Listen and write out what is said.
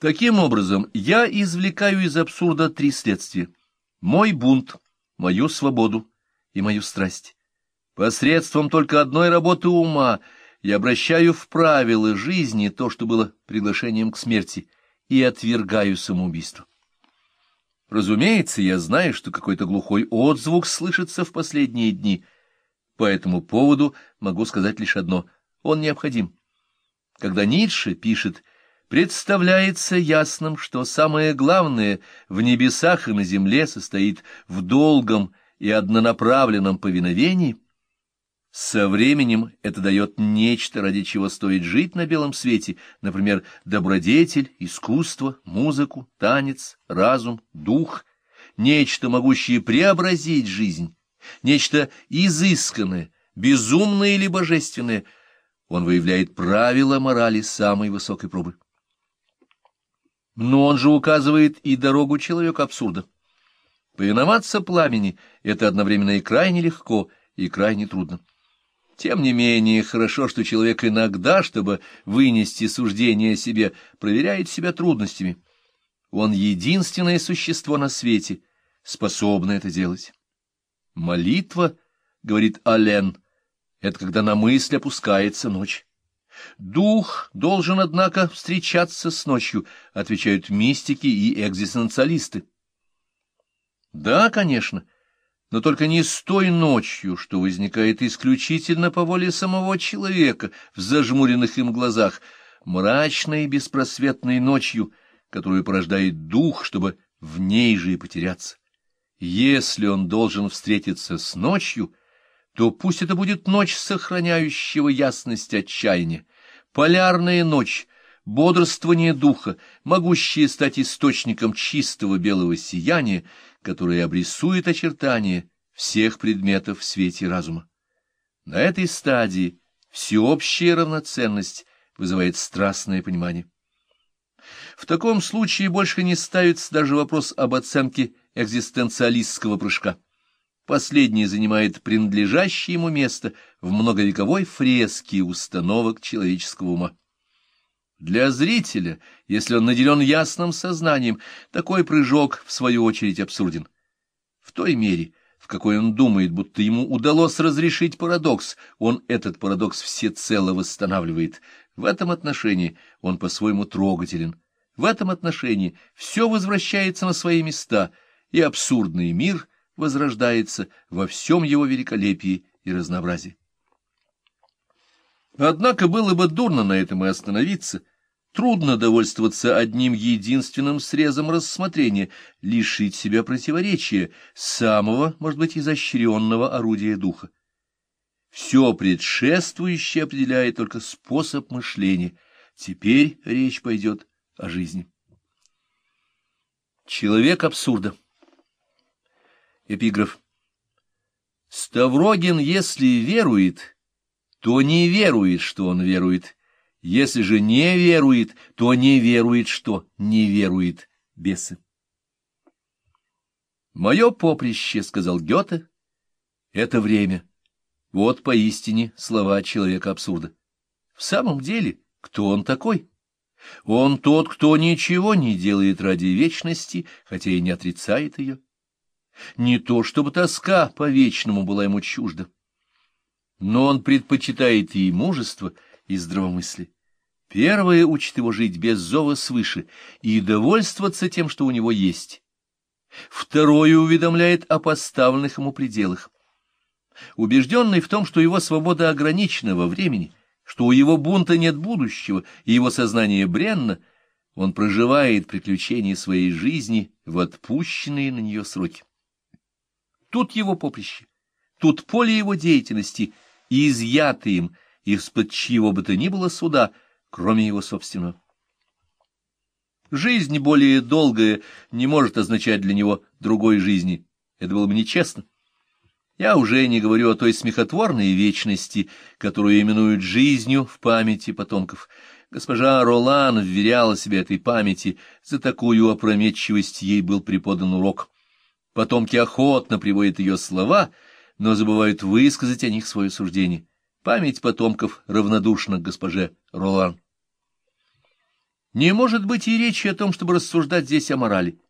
Таким образом, я извлекаю из абсурда три следствия. Мой бунт, мою свободу и мою страсть. Посредством только одной работы ума я обращаю в правила жизни то, что было приглашением к смерти, и отвергаю самоубийство. Разумеется, я знаю, что какой-то глухой отзвук слышится в последние дни. По этому поводу могу сказать лишь одно — он необходим. Когда Ницше пишет «представляется ясным, что самое главное в небесах и на земле состоит в долгом и однонаправленном повиновении», со временем это дает нечто, ради чего стоит жить на белом свете, например, добродетель, искусство, музыку, танец, разум, дух, нечто, могущее преобразить жизнь, нечто изысканное, безумное или божественное. Он выявляет правила морали самой высокой пробы. Но он же указывает и дорогу человека абсурда. Повиноваться пламени — это одновременно и крайне легко, и крайне трудно. Тем не менее, хорошо, что человек иногда, чтобы вынести суждение о себе, проверяет себя трудностями. Он единственное существо на свете, способное это делать. Молитва, — говорит Ален, — это когда на мысль опускается ночь. Дух должен, однако, встречаться с ночью, отвечают мистики и экзистенциалисты. Да, конечно, — но только не с той ночью, что возникает исключительно по воле самого человека в зажмуренных им глазах, мрачной и беспросветной ночью, которую порождает дух, чтобы в ней же и потеряться. Если он должен встретиться с ночью, то пусть это будет ночь сохраняющего ясность отчаяния, полярная ночь, бодрствование духа, могущее стать источником чистого белого сияния, которое обрисует очертания всех предметов в свете разума. На этой стадии всеобщая равноценность вызывает страстное понимание. В таком случае больше не ставится даже вопрос об оценке экзистенциалистского прыжка. Последний занимает принадлежащее ему место в многовековой фреске установок человеческого ума. Для зрителя, если он наделен ясным сознанием, такой прыжок, в свою очередь, абсурден. В той мере, в какой он думает, будто ему удалось разрешить парадокс, он этот парадокс всецело восстанавливает. В этом отношении он по-своему трогателен. В этом отношении все возвращается на свои места, и абсурдный мир возрождается во всем его великолепии и разнообразии. Однако было бы дурно на этом и остановиться. Трудно довольствоваться одним единственным срезом рассмотрения, лишить себя противоречия, самого, может быть, изощренного орудия духа. Все предшествующее определяет только способ мышления. Теперь речь пойдет о жизни. Человек абсурда. Эпиграф. Ставрогин, если верует то не верует, что он верует. Если же не верует, то не верует, что не верует бесы. «Мое поприще», — сказал Гёте, — «это время». Вот поистине слова человека абсурда. В самом деле, кто он такой? Он тот, кто ничего не делает ради вечности, хотя и не отрицает ее. Не то, чтобы тоска по вечному была ему чужда но он предпочитает и мужество, и здравомыслие. Первое учит его жить без зова свыше и довольствоваться тем, что у него есть. Второе уведомляет о поставленных ему пределах. Убежденный в том, что его свобода ограничена во времени, что у его бунта нет будущего, и его сознание бренно, он проживает приключения своей жизни в отпущенные на нее сроки. Тут его поприще, тут поле его деятельности — и изъяты им из-под чьего бы то ни было суда, кроме его собственного. Жизнь более долгая не может означать для него другой жизни. Это было бы нечестно. Я уже не говорю о той смехотворной вечности, которую именуют жизнью в памяти потомков. Госпожа Ролан вверяла себе этой памяти, за такую опрометчивость ей был преподан урок. Потомки охотно приводят ее слова — но забывают высказать о них свое суждение. Память потомков равнодушна к госпоже Ролан. Не может быть и речи о том, чтобы рассуждать здесь о морали.